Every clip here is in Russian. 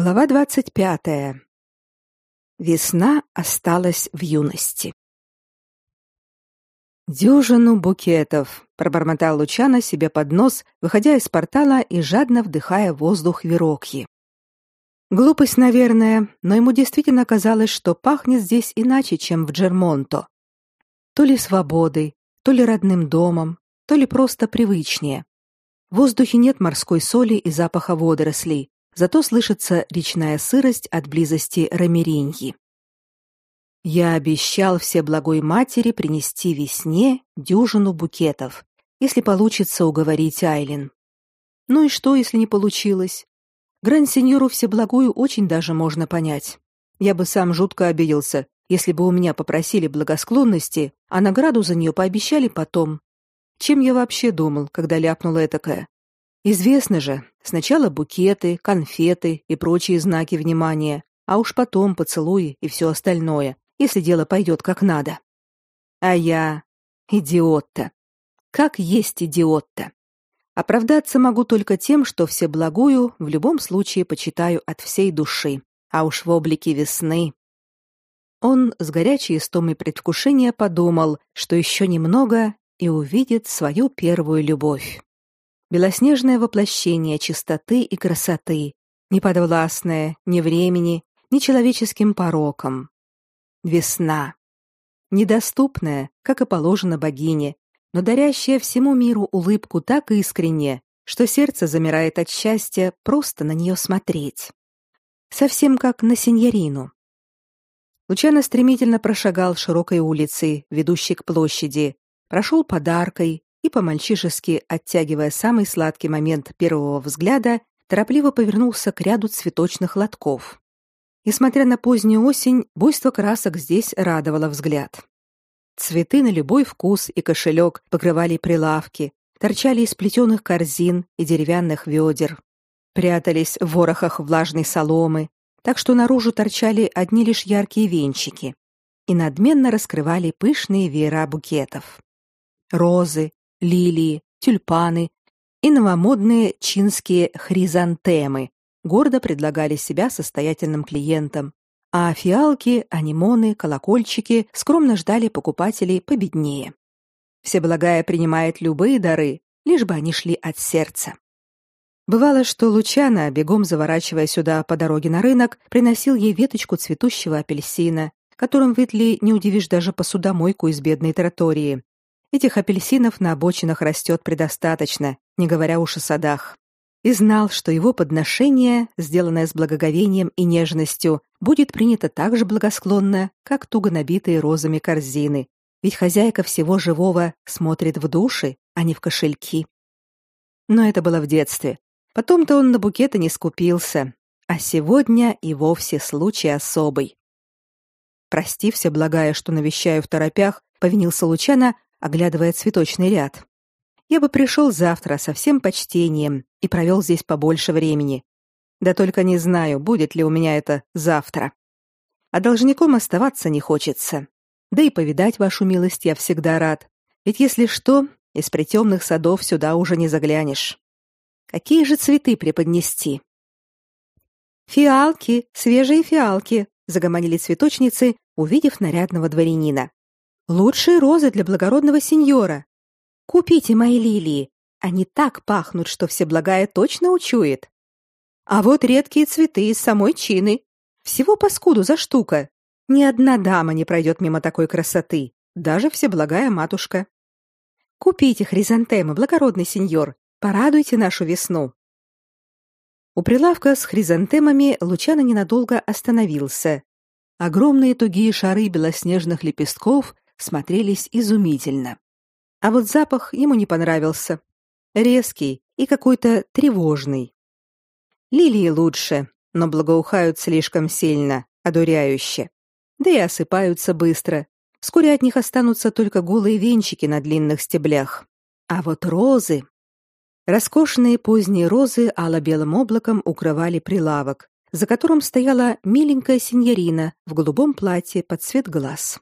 Глава двадцать пятая. Весна осталась в юности. Дюжину букетов, пробормотал Лучано себе под нос, выходя из портала и жадно вдыхая воздух Верокьи. Глупость, наверное, но ему действительно казалось, что пахнет здесь иначе, чем в Джермонто. То ли свободой, то ли родным домом, то ли просто привычнее. В воздухе нет морской соли и запаха водорослей, зато слышится речная сырость от близости Рамериньи. Я обещал все благой матери принести весне дюжину букетов, если получится уговорить Айлин. Ну и что, если не получилось? Гранд-сеньору Всеблагую очень даже можно понять. Я бы сам жутко обиделся, если бы у меня попросили благосклонности, а награду за нее пообещали потом. Чем я вообще думал, когда ляпнула этакое? Известно же, сначала букеты, конфеты и прочие знаки внимания, а уж потом поцелуи и все остальное, если дело пойдет как надо. А я идиот-то. Как есть идиот-то. Оправдаться могу только тем, что все благую в любом случае почитаю от всей души, а уж в облике весны. Он с горячей истомой предвкушения подумал, что еще немного и увидит свою первую любовь белоснежное воплощение чистоты и красоты, не подвластное ни времени, ни человеческим порокам. Весна. Недоступная, как и положено богине, но дарящая всему миру улыбку так искренне, что сердце замирает от счастья просто на нее смотреть. Совсем как на сеньорину. Лучано стремительно прошагал широкой улицей, ведущей к площади, прошел подаркой, и по-мальчишески, оттягивая самый сладкий момент первого взгляда, торопливо повернулся к ряду цветочных лотков. Несмотря на позднюю осень, буйство красок здесь радовало взгляд. Цветы на любой вкус и кошелек покрывали прилавки, торчали из плетеных корзин и деревянных ведер, прятались в ворохах влажной соломы, так что наружу торчали одни лишь яркие венчики и надменно раскрывали пышные веера букетов. Розы, лилии, тюльпаны и новомодные чинские хризантемы гордо предлагали себя состоятельным клиентам, а фиалки, анимоны, колокольчики скромно ждали покупателей победнее. Всеблагая принимает любые дары, лишь бы они шли от сердца. Бывало, что Лучана, бегом заворачивая сюда по дороге на рынок, приносил ей веточку цветущего апельсина, которым в Итли не удивишь даже посудомойку из бедной тротории, Этих апельсинов на обочинах растет предостаточно, не говоря уж о садах. И знал, что его подношение, сделанное с благоговением и нежностью, будет принято так же благосклонно, как туго набитые розами корзины. Ведь хозяйка всего живого смотрит в души, а не в кошельки. Но это было в детстве. Потом-то он на букеты не скупился, а сегодня и вовсе случай особый. Прости все благая, что навещаю в торопях, повинился Лучана, оглядывая цветочный ряд. Я бы пришел завтра со всем почтением и провел здесь побольше времени. Да только не знаю, будет ли у меня это завтра. А должником оставаться не хочется. Да и повидать вашу милость я всегда рад. Ведь если что, из притемных садов сюда уже не заглянешь. Какие же цветы преподнести? Фиалки, свежие фиалки, загомонили цветочницы, увидев нарядного дворянина. Лучшие розы для благородного сеньора. Купите мои лилии. Они так пахнут, что всеблагая точно учует. А вот редкие цветы из самой чины. Всего паскуду за штука. Ни одна дама не пройдет мимо такой красоты, даже всеблагая матушка. Купите хризантемы, благородный сеньор. Порадуйте нашу весну. У прилавка с хризантемами Лучано ненадолго остановился. Огромные тугие шары белоснежных лепестков смотрелись изумительно. А вот запах ему не понравился. Резкий и какой-то тревожный. Лилии лучше, но благоухают слишком сильно, одуряюще. Да и осыпаются быстро. Вскоре от них останутся только голые венчики на длинных стеблях. А вот розы... Роскошные поздние розы ало-белым облаком укрывали прилавок, за которым стояла миленькая сеньорина в голубом платье под цвет глаз.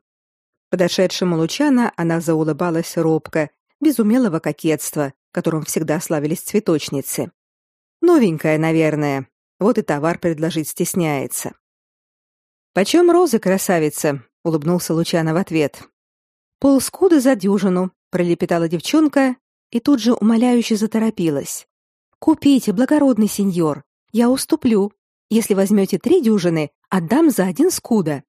Подошедшему Лучана она заулыбалась робко, без умелого кокетства, которым всегда славились цветочницы. Новенькая, наверное, Вот и товар предложить стесняется. Почем розы, красавица? улыбнулся Лучано в ответ. Полскуда за дюжину, пролепетала девчонка и тут же умоляюще заторопилась. Купите, благородный сеньор, я уступлю. Если возьмете три дюжины, отдам за один скуда.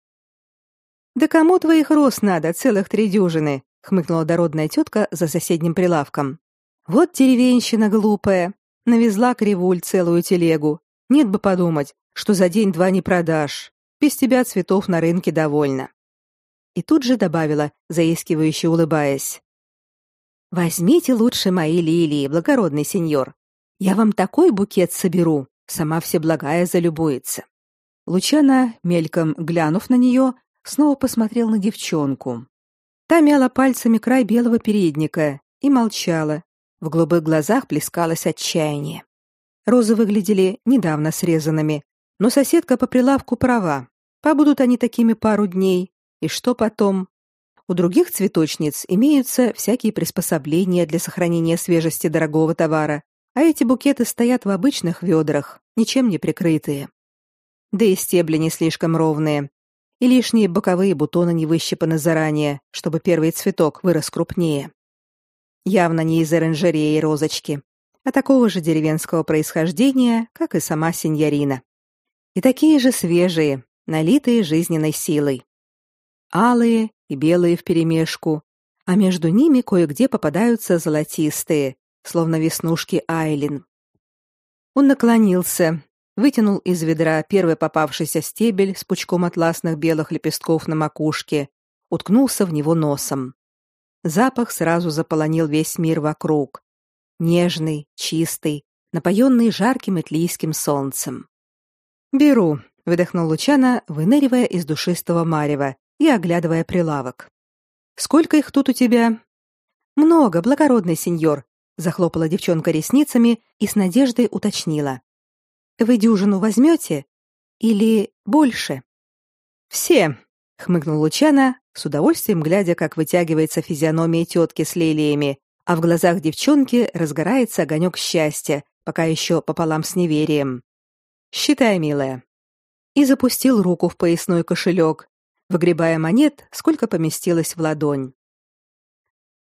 Да кому твоих роз надо, целых три дюжины, хмыкнула дородная тетка за соседним прилавком. Вот деревенщина глупая, навезла кривуль целую телегу. Нет бы подумать, что за день-два не продашь. Без тебя цветов на рынке довольно. И тут же добавила, заискивающе улыбаясь: Возьмите лучше мои лилии, благородный сеньор. Я вам такой букет соберу, сама все благая залюбуется. Лучана, мельком глянув на нее, снова посмотрел на девчонку. Та мяла пальцами край белого передника и молчала. В голубых глазах плескалось отчаяние. Розы выглядели недавно срезанными, но соседка по прилавку права. Побудут они такими пару дней, и что потом? У других цветочниц имеются всякие приспособления для сохранения свежести дорогого товара, а эти букеты стоят в обычных ведрах, ничем не прикрытые. Да и стебли не слишком ровные, и лишние боковые бутоны не выщипаны заранее, чтобы первый цветок вырос крупнее. Явно не из оранжереи розочки, а такого же деревенского происхождения, как и сама сеньорина. И такие же свежие, налитые жизненной силой. Алые и белые вперемешку, а между ними кое-где попадаются золотистые, словно веснушки айлин. Он наклонился, вытянул из ведра первый попавшийся стебель с пучком атласных белых лепестков на макушке, уткнулся в него носом. Запах сразу заполонил весь мир вокруг. Нежный, чистый, напоенный жарким итлийским солнцем. «Беру», — выдохнул Лучана, выныривая из душистого марева и оглядывая прилавок. «Сколько их тут у тебя?» «Много, благородный сеньор», — захлопала девчонка ресницами и с надеждой уточнила. «Вы дюжину возьмете? Или больше?» «Все», — хмыкнул Лучана, с удовольствием глядя, как вытягивается физиономия тетки с лилиями, а в глазах девчонки разгорается огонек счастья, пока еще пополам с неверием. «Считай, милая». И запустил руку в поясной кошелек, выгребая монет, сколько поместилось в ладонь.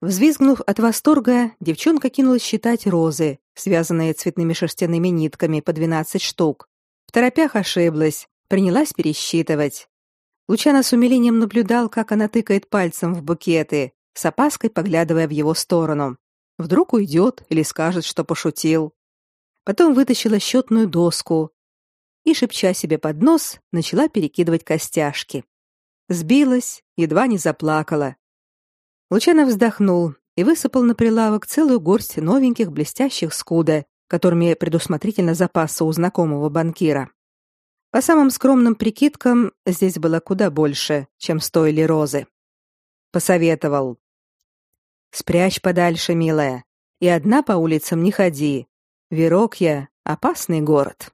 Взвизгнув от восторга, девчонка кинулась считать розы, связанные цветными шерстяными нитками по 12 штук. В торопях ошиблась, принялась пересчитывать. Лучано с умилением наблюдал, как она тыкает пальцем в букеты, с опаской поглядывая в его сторону. Вдруг уйдет или скажет, что пошутил. Потом вытащила счетную доску и, шепча себе под нос, начала перекидывать костяшки. Сбилась, едва не заплакала. Лучано вздохнул и высыпал на прилавок целую горсть новеньких блестящих скуда, которыми предусмотрительно запасся у знакомого банкира. По самым скромным прикидкам, здесь было куда больше, чем стоили розы. Посоветовал. «Спрячь подальше, милая, и одна по улицам не ходи. Верокья — опасный город».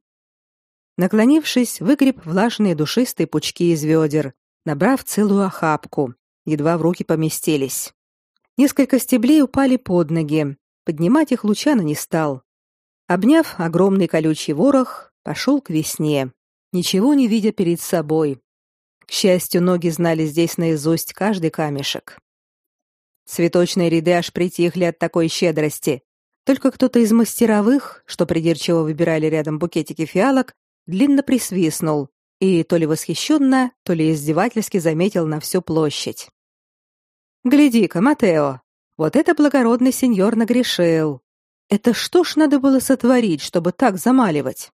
Наклонившись, выгреб влажные душистые пучки из ведер, набрав целую охапку, едва в руки поместились. Несколько стеблей упали под ноги, поднимать их Лучано не стал. Обняв огромный колючий ворох, пошел к весне, ничего не видя перед собой. К счастью, ноги знали здесь наизусть каждый камешек. Цветочные ряды аж притихли от такой щедрости. Только кто-то из мастеровых, что придирчиво выбирали рядом букетики фиалок, длинно присвистнул, и то ли восхищенно, то ли издевательски заметил на всю площадь. «Гляди-ка, Матео, вот это благородный сеньор нагрешил. Это что ж надо было сотворить, чтобы так замаливать?»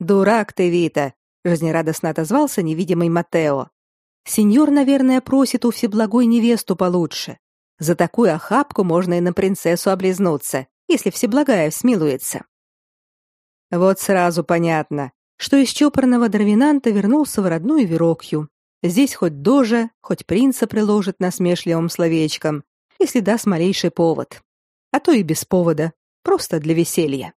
«Дурак ты, Вита!» — жизнерадостно отозвался невидимый Матео. «Сеньор, наверное, просит у Всеблагой невесту получше. За такую охапку можно и на принцессу облизнуться, если Всеблагая смилуется». Вот сразу понятно, что из чопорного Дарвинанта вернулся в родную Верокью. Здесь хоть дожа, хоть принца приложит насмешливым словечком, если даст малейший повод. А то и без повода, просто для веселья.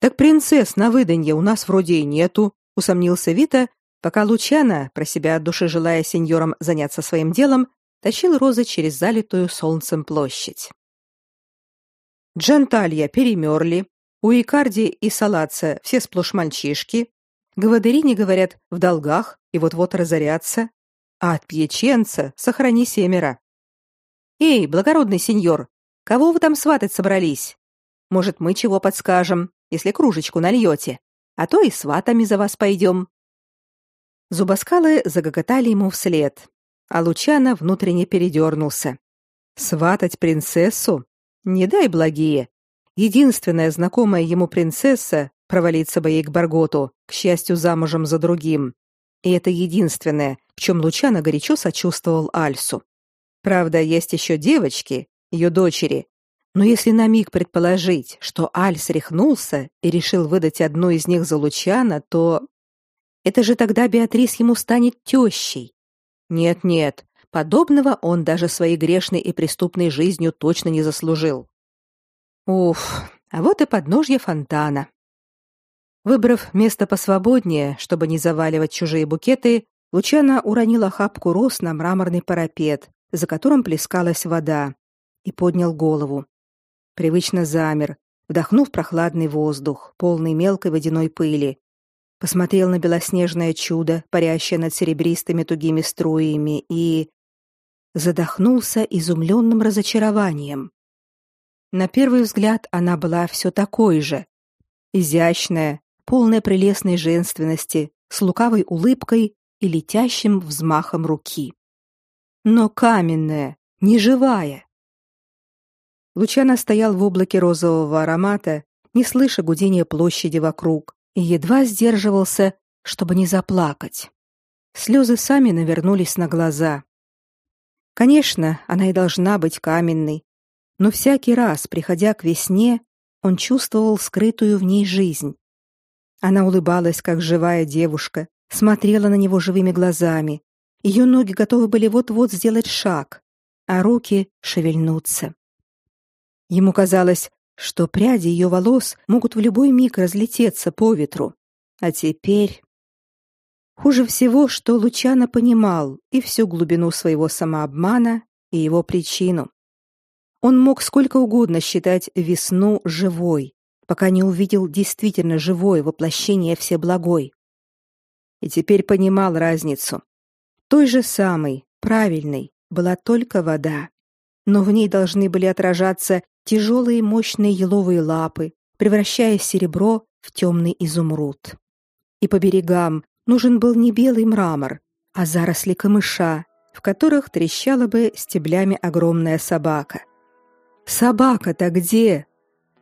Так принцесс на выданье у нас вроде и нету, усомнился Вита, пока Лучана, про себя от души желая сеньорам заняться своим делом, тащил розы через залитую солнцем площадь. Дженталья перемерли, У Икарди и Салаца все сплошь мальчишки. Гвадерини, говорят, в долгах и вот-вот разорятся. А от Пьяченца сохрани семеро. Эй, благородный сеньор, кого вы там сватать собрались? Может, мы чего подскажем, если кружечку нальете? А то и сватами за вас пойдем. Зубоскалы загоготали ему вслед, а Лучано внутренне передернулся. Сватать принцессу? Не дай благие. Единственная знакомая ему принцесса провалиться бы ей к Барготу, к счастью, замужем за другим. И это единственное, в чем Лучано горячо сочувствовал Альсу. Правда, есть еще девочки, ее дочери. Но если на миг предположить, что Альс рехнулся и решил выдать одну из них за Лучано, то... Это же тогда Беатрис ему станет тещей. Нет-нет, Подобного он даже своей грешной и преступной жизнью точно не заслужил. Уф, а вот и подножье фонтана. Выбрав место посвободнее, чтобы не заваливать чужие букеты, Лучана уронила хапку роз на мраморный парапет, за которым плескалась вода, и поднял голову. Привычно замер, вдохнув прохладный воздух, полный мелкой водяной пыли. Посмотрел на белоснежное чудо, парящее над серебристыми тугими струями, и задохнулся изумленным разочарованием. На первый взгляд она была все такой же. Изящная, полная прелестной женственности, с лукавой улыбкой и летящим взмахом руки. Но каменная, неживая. Лучано стоял в облаке розового аромата, не слыша гудения площади вокруг, и едва сдерживался, чтобы не заплакать. Слезы сами навернулись на глаза. Конечно, она и должна быть каменной, но всякий раз, приходя к весне, он чувствовал скрытую в ней жизнь. Она улыбалась, как живая девушка, смотрела на него живыми глазами. Ее ноги готовы были вот-вот сделать шаг, а руки шевельнуться. Ему казалось, что пряди ее волос могут в любой миг разлететься по ветру. А теперь Хуже всего, что Лучано понимал и всю глубину своего самообмана, и его причину. Он мог сколько угодно считать весну живой, пока не увидел действительно живое воплощение Всеблагой. И теперь понимал разницу. Той же самой, правильной, была только вода. Но в ней должны были отражаться тяжелые мощные еловые лапы, превращая серебро в темный изумруд. И по берегам нужен был не белый мрамор, а заросли камыша, в которых трещала бы стеблями огромная собака. Собака-то где?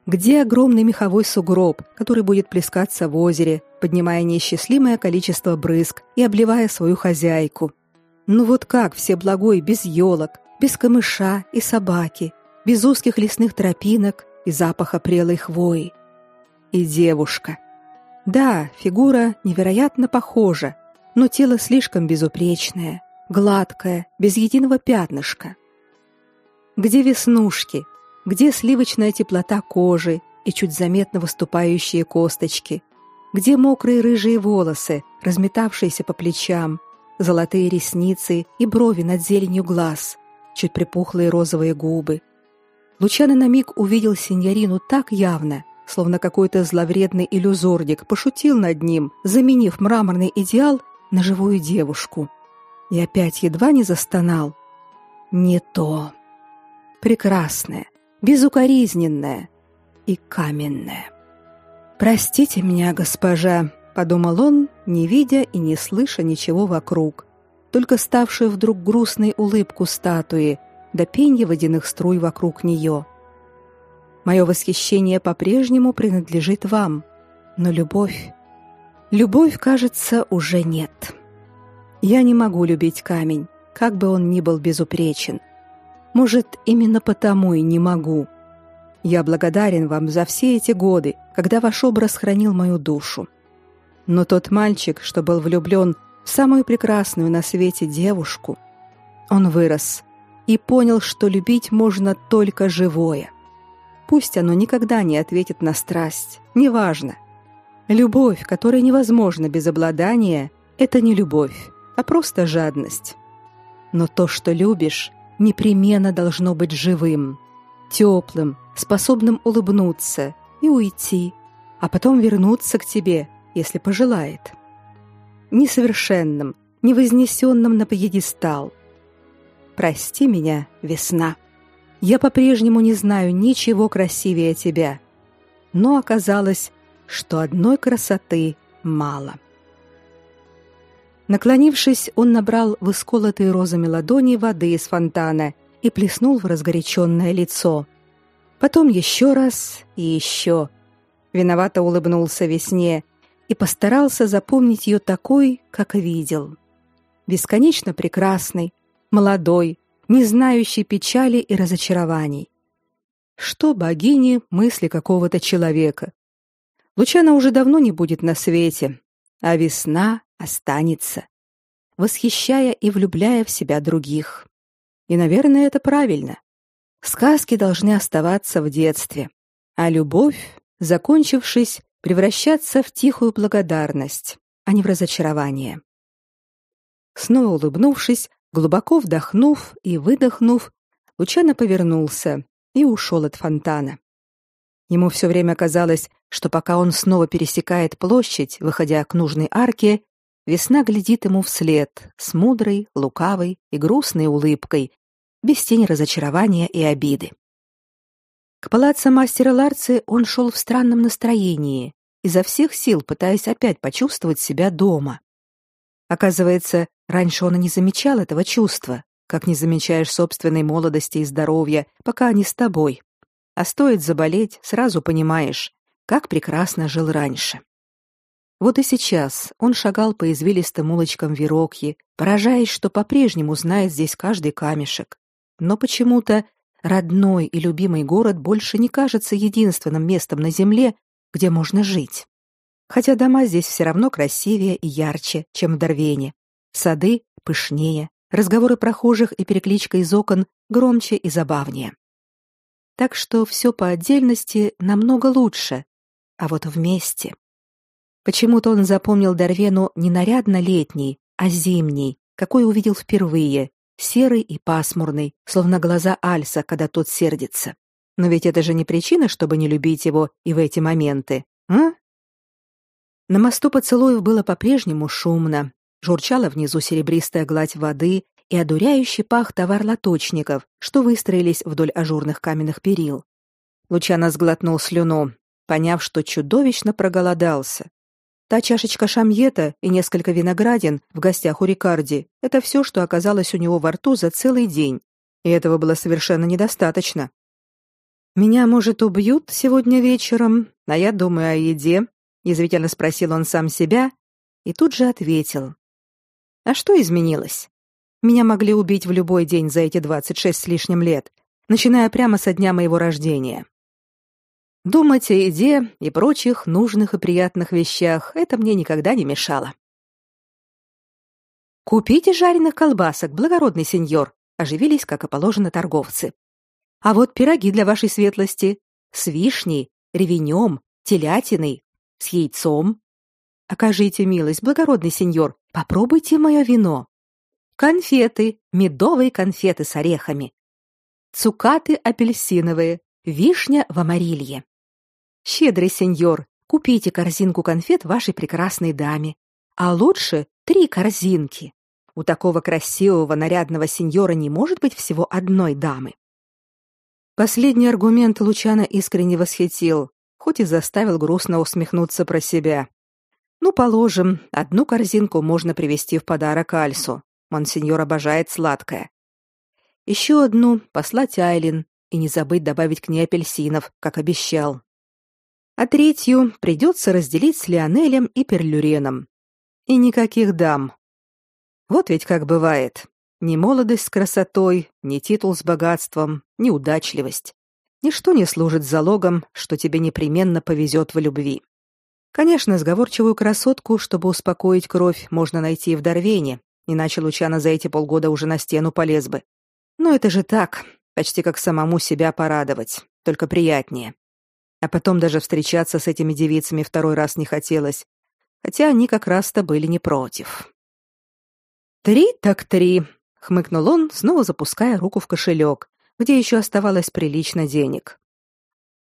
Где огромный меховой сугроб, который будет плескаться в озере, поднимая неисчислимое количество брызг и обливая свою хозяйку? Ну вот как все благой без елок, без камыша и собаки, без узких лесных тропинок и запаха прелой хвои? И девушка — да, фигура невероятно похожа, но тело слишком безупречное, гладкое, без единого пятнышка. Где веснушки? Где сливочная теплота кожи и чуть заметно выступающие косточки? Где мокрые рыжие волосы, разметавшиеся по плечам, золотые ресницы и брови над зеленью глаз, чуть припухлые розовые губы? Лучано на миг увидел синьорину так явно, словно какой-то зловредный иллюзорник пошутил над ним, заменив мраморный идеал на живую девушку. И опять едва не застонал. Не то. Прекрасное, безукоризненное и каменное. Простите меня, госпожа, подумал он, не видя и не слыша ничего вокруг, только ставшую вдруг грустной улыбку статуи, до пенья водяных струй вокруг нее. Мое восхищение по-прежнему принадлежит вам, но любовь... Любовь, кажется, уже нет. Я не могу любить камень, как бы он ни был безупречен. Может, именно потому и не могу. Я благодарен вам за все эти годы, когда ваш образ хранил мою душу. Но тот мальчик, что был влюблен в самую прекрасную на свете девушку, он вырос и понял, что любить можно только живое. Пусть оно никогда не ответит на страсть, неважно. Любовь, которая невозможна без обладания, это не любовь, а просто жадность. Но то, что любишь, непременно должно быть живым, теплым, способным улыбнуться и уйти, а потом вернуться к тебе, если пожелает. Несовершенным, не вознесенным на пьедестал. Прости меня, весна. Я по-прежнему не знаю ничего красивее тебя. Но оказалось, что одной красоты мало. Наклонившись, он набрал в исколотые розами ладони воды из фонтана и плеснул в разгоряченное лицо. Потом еще раз и еще. Виновато улыбнулся весне и постарался запомнить ее такой, как видел. Бесконечно прекрасной, молодой, не знающей печали и разочарований. Что богини мысли какого-то человека? Лучана уже давно не будет на свете, а весна останется, восхищая и влюбляя в себя других. И, наверное, это правильно. Сказки должны оставаться в детстве, а любовь, закончившись, превращаться в тихую благодарность, а не в разочарование. Снова улыбнувшись, глубоко вдохнув и выдохнув, Лучано повернулся и ушел от фонтана. Ему все время казалось, что пока он снова пересекает площадь, выходя к нужной арке, весна глядит ему вслед с мудрой, лукавой и грустной улыбкой, без тени разочарования и обиды. К палаццо мастера Ларцы он шел в странном настроении, изо всех сил пытаясь опять почувствовать себя дома. Оказывается, раньше он и не замечал этого чувства, как не замечаешь собственной молодости и здоровья, пока они с тобой. А стоит заболеть, сразу понимаешь, как прекрасно жил раньше. Вот и сейчас он шагал по извилистым улочкам Верокьи, поражаясь, что по-прежнему знает здесь каждый камешек. Но почему-то родной и любимый город больше не кажется единственным местом на земле, где можно жить. Хотя дома здесь все равно красивее и ярче, чем в Дорвене. Сады пышнее, разговоры прохожих и перекличка из окон громче и забавнее. Так что все по отдельности намного лучше, а вот вместе. Почему-то он запомнил Дарвену не нарядно летний, а зимний, какой увидел впервые, серый и пасмурный, словно глаза Альса, когда тот сердится. Но ведь это же не причина, чтобы не любить его и в эти моменты, а? На мосту поцелуев было по-прежнему шумно. Журчала внизу серебристая гладь воды и одуряющий пах товар лоточников, что выстроились вдоль ажурных каменных перил. Лучано сглотнул слюну, поняв, что чудовищно проголодался. Та чашечка шамьета и несколько виноградин в гостях у Рикарди — это все, что оказалось у него во рту за целый день, и этого было совершенно недостаточно. «Меня, может, убьют сегодня вечером, а я думаю о еде», — язвительно спросил он сам себя и тут же ответил. «А что изменилось? Меня могли убить в любой день за эти двадцать шесть с лишним лет, начиная прямо со дня моего рождения. Думать о еде и прочих нужных и приятных вещах это мне никогда не мешало. Купите жареных колбасок, благородный сеньор, оживились, как и положено, торговцы. А вот пироги для вашей светлости с вишней, ревенем, телятиной, с яйцом. Окажите милость, благородный сеньор, попробуйте мое вино. Конфеты, медовые конфеты с орехами. Цукаты апельсиновые, вишня в амарилье. Щедрый сеньор, купите корзинку конфет вашей прекрасной даме, а лучше три корзинки. У такого красивого нарядного сеньора не может быть всего одной дамы. Последний аргумент Лучана искренне восхитил, хоть и заставил грустно усмехнуться про себя. Ну, положим, одну корзинку можно привезти в подарок Альсу. Монсеньор обожает сладкое. Еще одну послать Айлин и не забыть добавить к ней апельсинов, как обещал а третью придется разделить с Леонелем и Перлюреном. И никаких дам. Вот ведь как бывает. Ни молодость с красотой, ни титул с богатством, ни удачливость. Ничто не служит залогом, что тебе непременно повезет в любви. Конечно, сговорчивую красотку, чтобы успокоить кровь, можно найти и в Дарвене, иначе Лучана за эти полгода уже на стену полез бы. Но это же так, почти как самому себя порадовать, только приятнее. А потом даже встречаться с этими девицами второй раз не хотелось, хотя они как раз-то были не против. «Три так три», — хмыкнул он, снова запуская руку в кошелек, где еще оставалось прилично денег.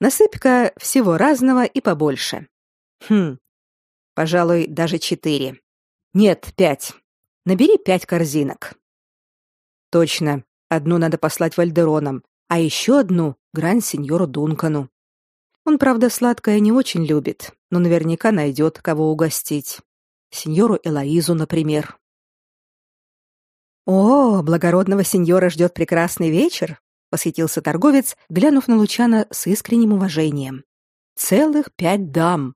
Насыпь-ка всего разного и побольше. Хм, пожалуй, даже четыре. Нет, пять. Набери пять корзинок. Точно, одну надо послать Вальдеронам, а еще одну гранд-сеньору Дункану. Он, правда, сладкое не очень любит, но наверняка найдет, кого угостить. Сеньору Элоизу, например. О, благородного сеньора ждет прекрасный вечер, восхитился торговец, глянув на Лучана с искренним уважением. Целых пять дам.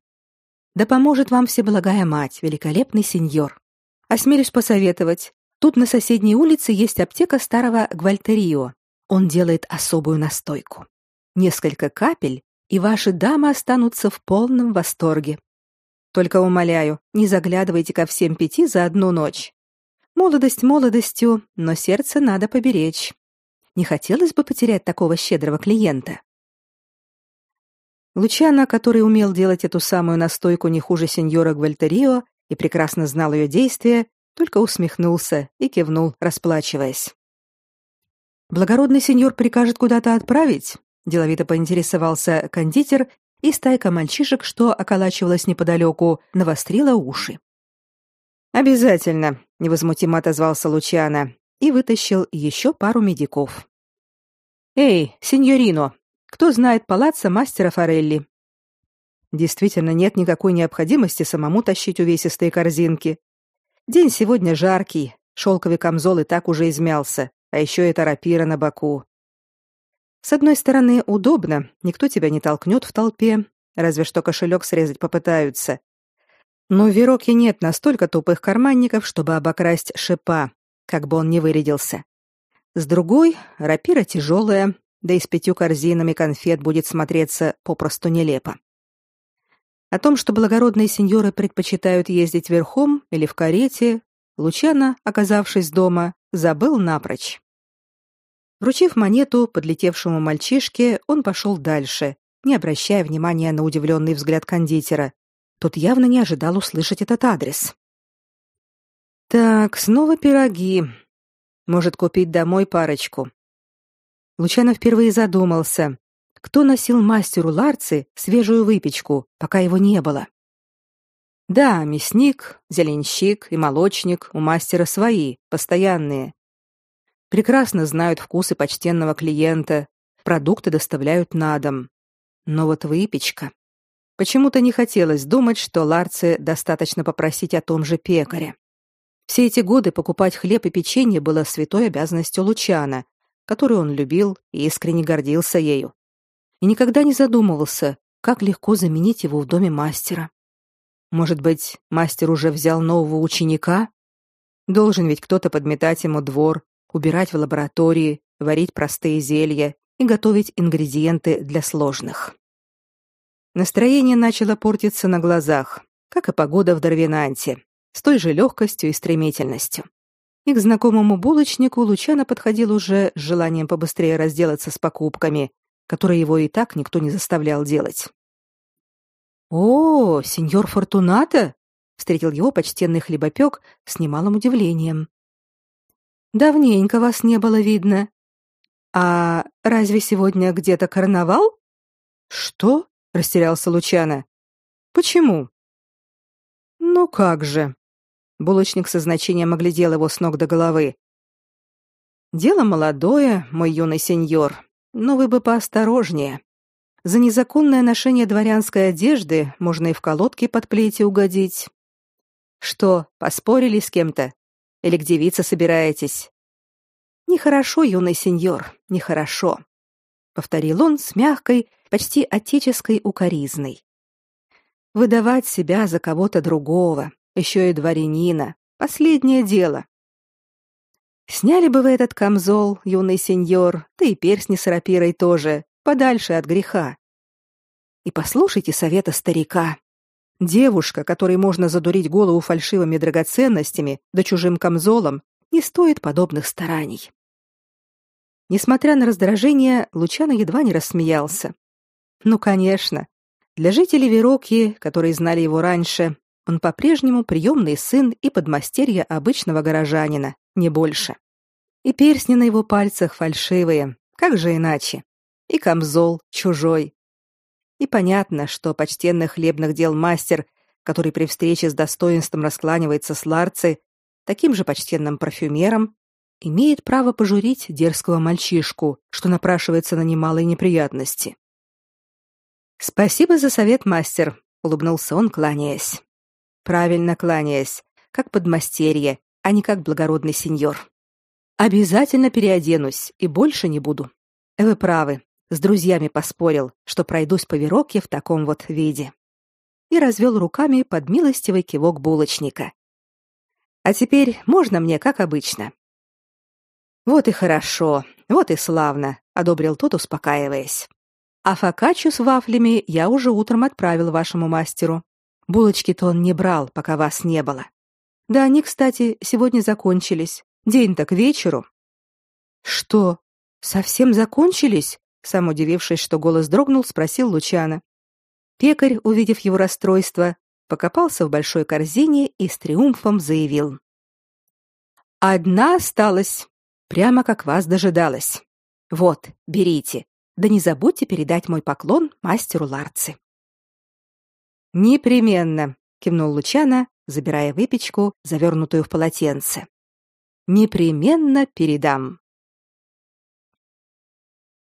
Да поможет вам всеблагая мать, великолепный сеньор. Осмелюсь посоветовать. Тут на соседней улице есть аптека старого Гвальтерио. Он делает особую настойку. Несколько капель, и ваши дамы останутся в полном восторге. Только умоляю, не заглядывайте ко всем пяти за одну ночь. Молодость молодостью, но сердце надо поберечь. Не хотелось бы потерять такого щедрого клиента. Лучано, который умел делать эту самую настойку не хуже сеньора Гвальтерио и прекрасно знал ее действия, только усмехнулся и кивнул, расплачиваясь. Благородный сеньор прикажет куда-то отправить, деловито поинтересовался кондитер, и стайка мальчишек, что околачивалась неподалеку, навострила уши. Обязательно, невозмутимо отозвался Лучано и вытащил еще пару медиков. Эй, сеньорино, кто знает палаццо мастера Форелли? Действительно, нет никакой необходимости самому тащить увесистые корзинки. День сегодня жаркий, шелковый камзол и так уже измялся, а еще это рапира на боку. С одной стороны, удобно, никто тебя не толкнет в толпе, разве что кошелек срезать попытаются. Но в Вероке нет настолько тупых карманников, чтобы обокрасть шипа, как бы он ни вырядился. С другой, рапира тяжелая, да и с пятью корзинами конфет будет смотреться попросту нелепо. О том, что благородные сеньоры предпочитают ездить верхом или в карете, Лучано, оказавшись дома, забыл напрочь. Вручив монету подлетевшему мальчишке, он пошел дальше, не обращая внимания на удивленный взгляд кондитера. Тот явно не ожидал услышать этот адрес. Так, снова пироги. Может, купить домой парочку. Лучано впервые задумался, кто носил мастеру Ларцы свежую выпечку, пока его не было. Да, мясник, зеленщик и молочник у мастера свои, постоянные, прекрасно знают вкусы почтенного клиента, продукты доставляют на дом. Но вот выпечка. Почему-то не хотелось думать, что Ларце достаточно попросить о том же пекаре. Все эти годы покупать хлеб и печенье было святой обязанностью Лучана, которую он любил и искренне гордился ею. И никогда не задумывался, как легко заменить его в доме мастера. Может быть, мастер уже взял нового ученика? Должен ведь кто-то подметать ему двор, убирать в лаборатории, варить простые зелья и готовить ингредиенты для сложных. Настроение начало портиться на глазах, как и погода в Дарвинанте, с той же легкостью и стремительностью. И к знакомому булочнику Лучано подходил уже с желанием побыстрее разделаться с покупками, которые его и так никто не заставлял делать. «О, сеньор Фортуната!» — встретил его почтенный хлебопек с немалым удивлением. Давненько вас не было видно. А разве сегодня где-то карнавал? Что? растерялся Лучано. Почему? Ну как же? Булочник со значением оглядел его с ног до головы. Дело молодое, мой юный сеньор, но вы бы поосторожнее. За незаконное ношение дворянской одежды можно и в колодки под плети угодить. Что, поспорили с кем-то? Или к девице собираетесь? Нехорошо, юный сеньор, нехорошо, повторил он с мягкой, почти отеческой укоризной. Выдавать себя за кого-то другого, еще и дворянина, последнее дело. Сняли бы вы этот камзол, юный сеньор, да и перстни с рапирой тоже, подальше от греха. И послушайте совета старика. Девушка, которой можно задурить голову фальшивыми драгоценностями да чужим камзолом, не стоит подобных стараний. Несмотря на раздражение, Лучано едва не рассмеялся. Ну, конечно. Для жителей Вероки, которые знали его раньше, он по-прежнему приемный сын и подмастерье обычного горожанина, не больше. И перстни на его пальцах фальшивые, как же иначе? И камзол чужой. И понятно, что почтенный хлебных дел мастер, который при встрече с достоинством раскланивается с Ларци, таким же почтенным парфюмером, имеет право пожурить дерзкого мальчишку, что напрашивается на немалые неприятности. Спасибо за совет, мастер, улыбнулся он, кланяясь. Правильно кланяясь, как подмастерье, а не как благородный сеньор. Обязательно переоденусь и больше не буду. Вы правы. С друзьями поспорил, что пройдусь по Верокье в таком вот виде. И развел руками под милостивый кивок булочника. А теперь можно мне, как обычно. Вот и хорошо, вот и славно, одобрил тот, успокаиваясь. А фокаччу с вафлями я уже утром отправил вашему мастеру. Булочки-то он не брал, пока вас не было. Да они, кстати, сегодня закончились. День-то к вечеру. Что? Совсем закончились? Сам удивившись, что голос дрогнул, спросил Лучана. Пекарь, увидев его расстройство, покопался в большой корзине и с триумфом заявил: Одна осталась, прямо как вас дожидалась. Вот, берите. Да не забудьте передать мой поклон мастеру Ларци. Непременно, кивнул Лучана, забирая выпечку, завернутую в полотенце. Непременно передам.